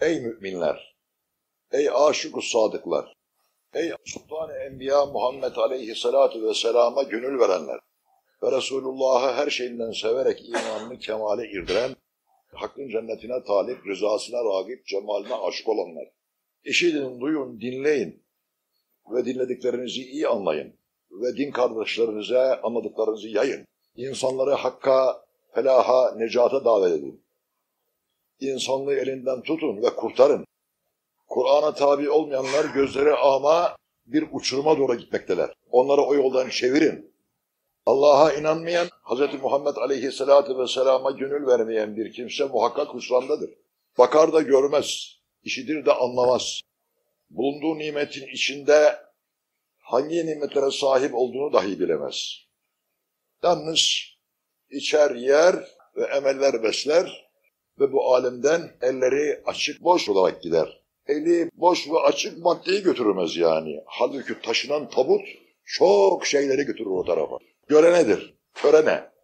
Ey müminler! Ey aşık sadıklar! Ey Sultan-ı Enbiya Muhammed Aleyhisselatü Vesselam'a gönül verenler! Ve Resulullah'ı her şeyinden severek imanını kemale irdiren, hakkın cennetine talip, rızasına ragip, cemaline aşık olanlar. İşidin, duyun, dinleyin ve dinlediklerinizi iyi anlayın ve din kardeşlerinize anladıklarınızı yayın. İnsanları hakka, felaha, necata davet edin. İnsanlığı elinden tutun ve kurtarın. Kur'an'a tabi olmayanlar gözleri ama bir uçuruma doğru gitmekteler. Onları o yoldan çevirin. Allah'a inanmayan, Hz. Muhammed Aleyhisselatü Vesselam'a gönül vermeyen bir kimse muhakkak husrandadır. Bakar da görmez, işidir de anlamaz. Bulunduğu nimetin içinde hangi nimetlere sahip olduğunu dahi bilemez. Yalnız içer, yer ve emeller besler ve bu alemden elleri açık boş olarak gider. Eli boş ve açık maddeyi götürmez yani. Halbuki taşınan tabut çok şeyleri götürür o tarafa. Görenedir, körene.